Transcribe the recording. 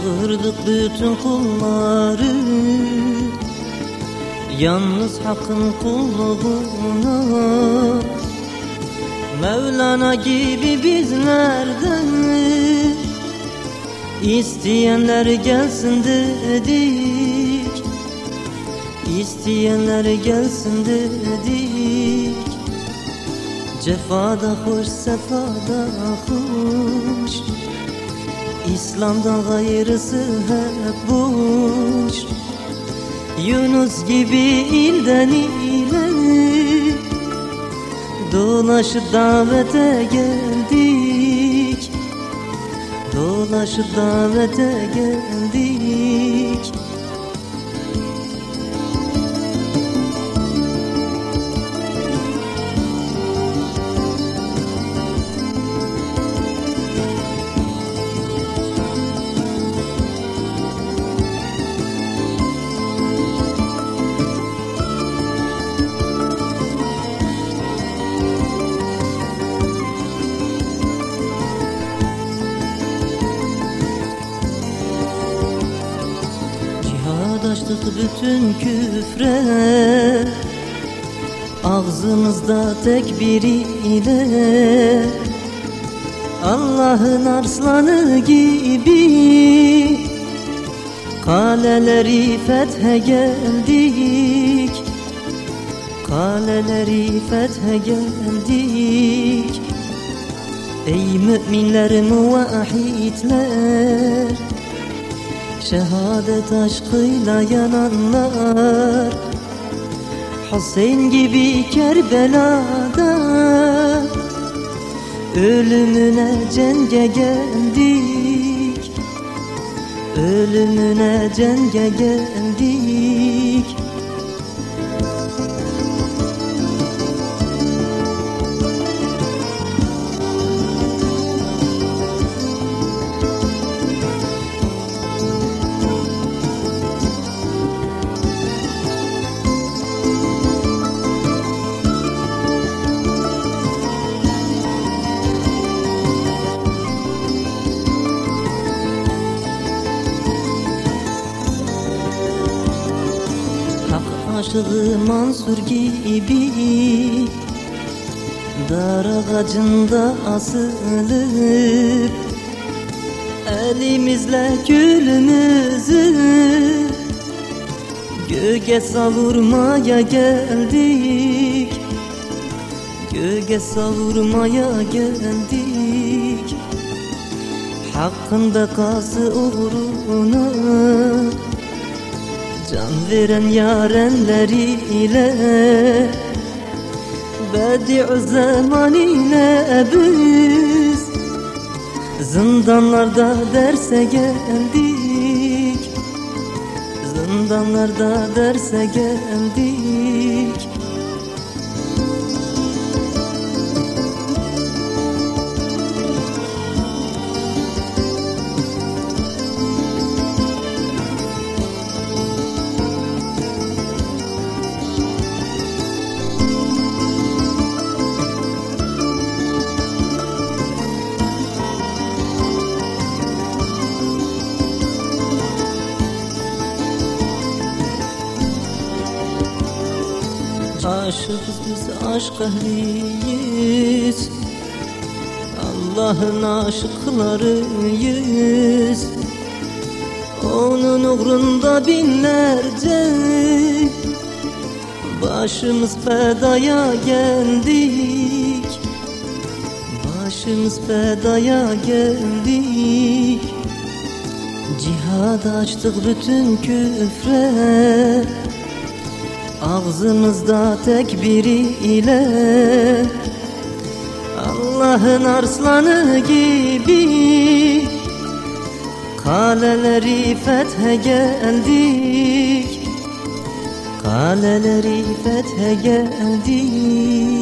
Çağırdık bütün kulları. Yalnız hakkın kulluğuna Mevlana gibi bizlerden İsteyenler gelsin dedik. İsteyenler gelsin dedik. Cefada hoş sefada hoş İslam'dan gayrısı hep boş Yunus gibi ilden ile Dolaşıp davete geldik. Dolaşıp davete geldik Açtık bütün küfre. Ağzımızda tekbir ile Allah'ın arslanı gibi Kaleleri fethe geldik. Kaleleri fethe geldik. Ey müminler muvahhidler Şehadet aşkıyla yananlar Hüseyin gibi Kerbela'da. Ölümüne cenge geldik Ölümüne cenge geldik Aşığı Mansur gibi. Dar ağacında asılıp Elimizle külümüzü Göğe savurmaya geldik. Göğe savurmaya geldik. Hakkında kazı uğruna Can veren yarenleri ile Bedi'u zaman ile biz. Zindanlarda derse geldik Zindanlarda derse geldik Aşığız biz aşk ehliyiz. Allah'ın aşıklarıyız. Onun uğrunda binlerce Başımız fedaya geldik. Başımız fedaya geldik. Cihad açtık bütün küfre Ağzımızda tekbiri ile Allah'ın arslanı gibi Kaleleri fethe geldik. Kaleleri fethe geldik